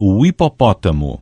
o hipopótamo.